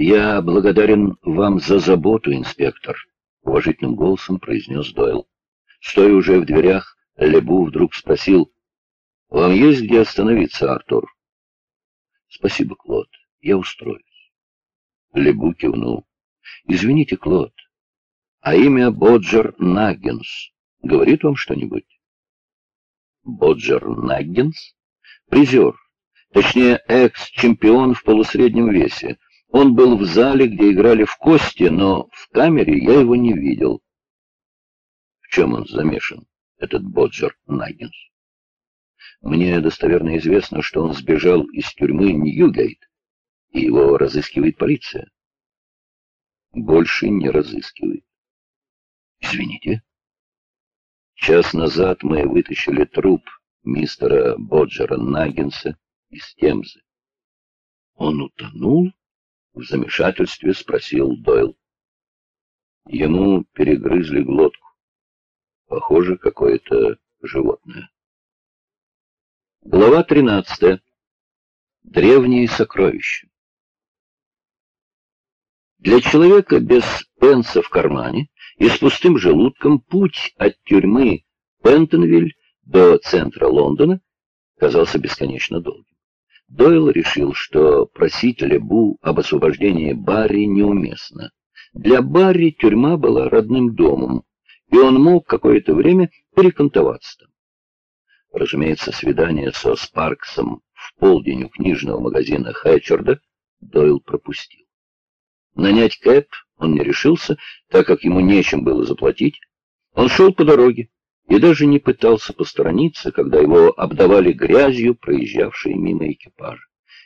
«Я благодарен вам за заботу, инспектор», — уважительным голосом произнес Дойл. Стоя уже в дверях, Лебу вдруг спросил, «Вам есть где остановиться, Артур?» «Спасибо, Клод, я устроюсь». Лебу кивнул. «Извините, Клод, а имя Боджер Наггинс говорит вам что-нибудь?» Боджер Наггинс? Призер, точнее, экс-чемпион в полусреднем весе. Он был в зале, где играли в кости, но в камере я его не видел. В чем он замешан, этот Боджер Наггинс? Мне достоверно известно, что он сбежал из тюрьмы Ньюгейт, и его разыскивает полиция. Больше не разыскивает. Извините. Час назад мы вытащили труп мистера Боджера Наггинса из Темзы. Он утонул? В замешательстве спросил Дойл. Ему перегрызли глотку. Похоже, какое-то животное. Глава 13. Древние сокровища. Для человека без пенса в кармане и с пустым желудком путь от тюрьмы Пентонвиль до центра Лондона казался бесконечно долгим. Дойл решил, что просить Лебу об освобождении Барри неуместно. Для Барри тюрьма была родным домом, и он мог какое-то время перекантоваться там. Разумеется, свидание со Спарксом в полдень у книжного магазина Хэтчерда Дойл пропустил. Нанять Кэп он не решился, так как ему нечем было заплатить. Он шел по дороге и даже не пытался посторониться, когда его обдавали грязью проезжавшие мимо экипажи.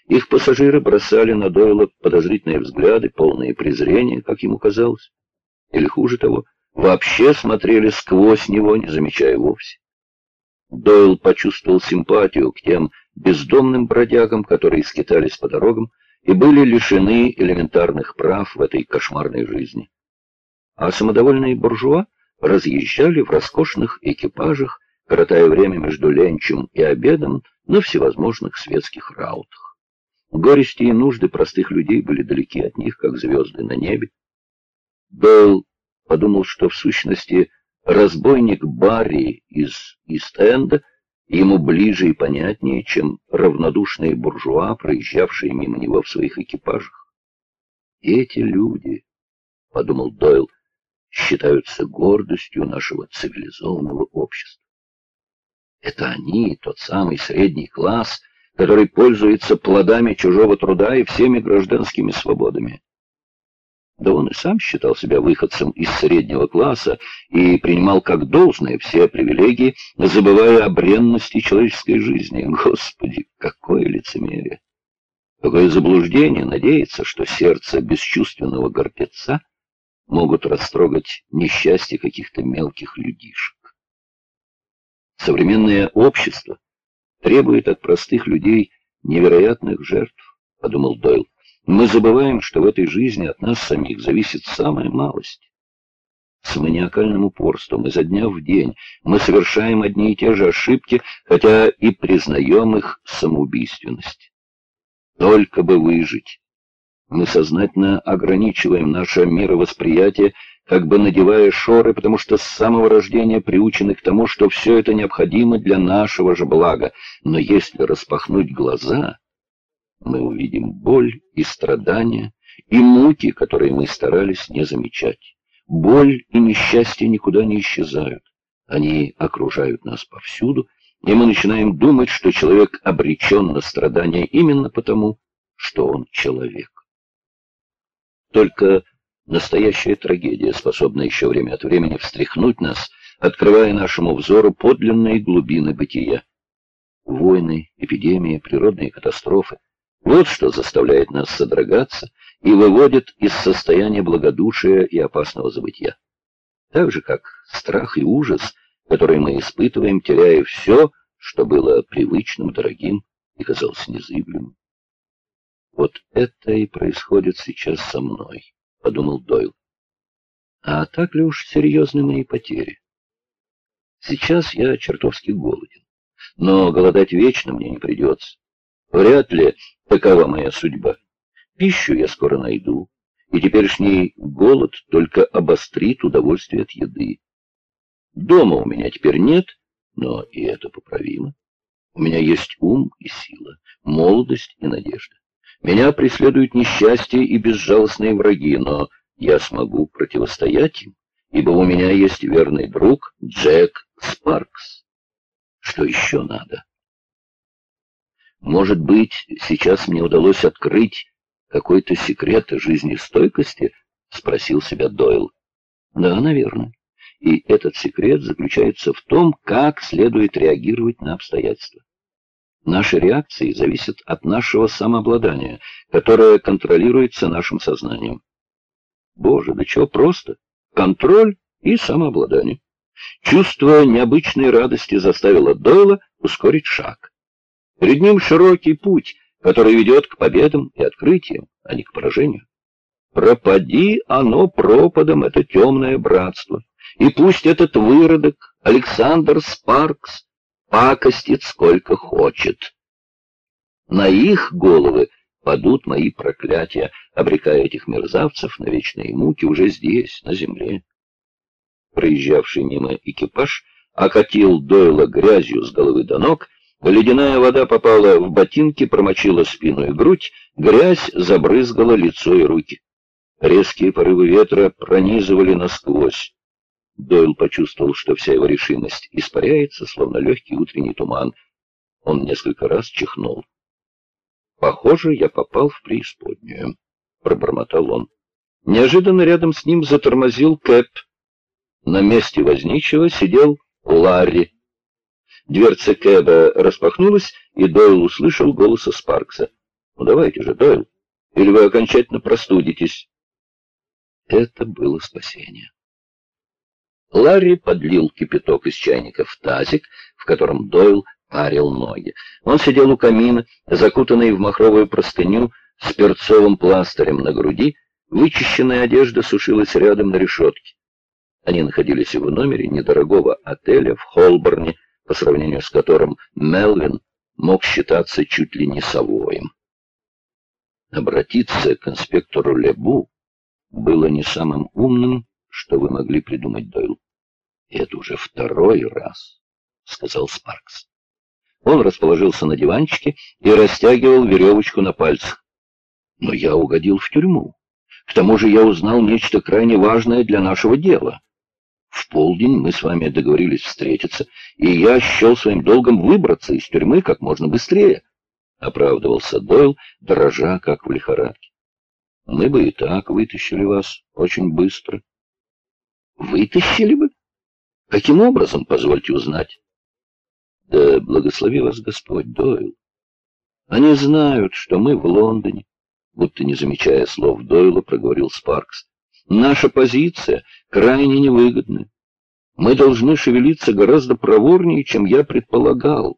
Их пассажиры бросали на Дойла подозрительные взгляды, полные презрения, как ему казалось. Или хуже того, вообще смотрели сквозь него, не замечая вовсе. Дойл почувствовал симпатию к тем бездомным бродягам, которые скитались по дорогам, и были лишены элементарных прав в этой кошмарной жизни. А самодовольные буржуа разъезжали в роскошных экипажах, коротая время между ленчем и обедом на всевозможных светских раутах. Горести и нужды простых людей были далеки от них, как звезды на небе. Белл подумал, что в сущности разбойник Барри из Ист-Энда ему ближе и понятнее, чем равнодушные буржуа, проезжавшие мимо него в своих экипажах. Эти люди, — подумал Дойл, — считаются гордостью нашего цивилизованного общества. Это они, тот самый средний класс, который пользуется плодами чужого труда и всеми гражданскими свободами. Да он и сам считал себя выходцем из среднего класса и принимал как должное все привилегии, забывая о бренности человеческой жизни. Господи, какое лицемерие! Какое заблуждение надеяться, что сердце бесчувственного гордеца могут растрогать несчастье каких-то мелких людишек. Современное общество требует от простых людей невероятных жертв, подумал Дойл. Мы забываем, что в этой жизни от нас самих зависит самая малость. С маниакальным упорством изо дня в день мы совершаем одни и те же ошибки, хотя и признаем их самоубийственность. Только бы выжить. Мы сознательно ограничиваем наше мировосприятие, как бы надевая шоры, потому что с самого рождения приучены к тому, что все это необходимо для нашего же блага. Но если распахнуть глаза мы увидим боль и страдания, и муки, которые мы старались не замечать. Боль и несчастье никуда не исчезают. Они окружают нас повсюду, и мы начинаем думать, что человек обречен на страдания именно потому, что он человек. Только настоящая трагедия способна еще время от времени встряхнуть нас, открывая нашему взору подлинные глубины бытия. Войны, эпидемии, природные катастрофы — вот что заставляет нас содрогаться и выводит из состояния благодушия и опасного забытия. Так же, как страх и ужас, которые мы испытываем, теряя все, что было привычным, дорогим и казалось незыблемым. Вот это и происходит сейчас со мной, — подумал Дойл. А так ли уж серьезны мои потери? Сейчас я чертовски голоден, но голодать вечно мне не придется. Вряд ли такова моя судьба. Пищу я скоро найду, и теперешний голод только обострит удовольствие от еды. Дома у меня теперь нет, но и это поправимо. У меня есть ум и сила, молодость и надежда. Меня преследуют несчастье и безжалостные враги, но я смогу противостоять им, ибо у меня есть верный друг Джек Спаркс. Что еще надо? Может быть, сейчас мне удалось открыть какой-то секрет жизнестойкости? Спросил себя Дойл. Да, наверное. И этот секрет заключается в том, как следует реагировать на обстоятельства. Наши реакции зависят от нашего самообладания, которое контролируется нашим сознанием. Боже, да чего просто. Контроль и самообладание. Чувство необычной радости заставило Дойла ускорить шаг. Перед ним широкий путь, который ведет к победам и открытиям, а не к поражению. Пропади оно пропадом, это темное братство. И пусть этот выродок, Александр Спаркс, пакостит сколько хочет. На их головы падут мои проклятия, обрекая этих мерзавцев на вечные муки уже здесь, на земле. Проезжавший мимо экипаж окатил Дойла грязью с головы до ног, ледяная вода попала в ботинки, промочила спину и грудь, грязь забрызгала лицо и руки. Резкие порывы ветра пронизывали насквозь. Дойл почувствовал, что вся его решимость испаряется, словно легкий утренний туман. Он несколько раз чихнул. «Похоже, я попал в преисподнюю», — пробормотал он. Неожиданно рядом с ним затормозил Кэп. На месте возничего сидел Ларри. Дверца Кэба распахнулась, и Дойл услышал голос Спаркса. «Ну давайте же, Дойл, или вы окончательно простудитесь?» Это было спасение. Ларри подлил кипяток из чайника в тазик, в котором Дойл парил ноги. Он сидел у камина, закутанный в махровую простыню, с перцовым пластырем на груди, вычищенная одежда сушилась рядом на решетке. Они находились в номере недорогого отеля в Холборне, по сравнению с которым Мелвин мог считаться чуть ли не совоем. Обратиться к инспектору Лебу было не самым умным, что вы могли придумать, Дойл. «Это уже второй раз», — сказал Спаркс. Он расположился на диванчике и растягивал веревочку на пальцах. «Но я угодил в тюрьму. К тому же я узнал нечто крайне важное для нашего дела. В полдень мы с вами договорились встретиться, и я счел своим долгом выбраться из тюрьмы как можно быстрее», — оправдывался Дойл, дрожа, как в лихорадке. «Мы бы и так вытащили вас очень быстро». «Вытащили бы?» Каким образом, позвольте узнать? Да благослови вас Господь, Дойл. Они знают, что мы в Лондоне, будто не замечая слов Дойла, проговорил Спаркс. Наша позиция крайне невыгодна. Мы должны шевелиться гораздо проворнее, чем я предполагал.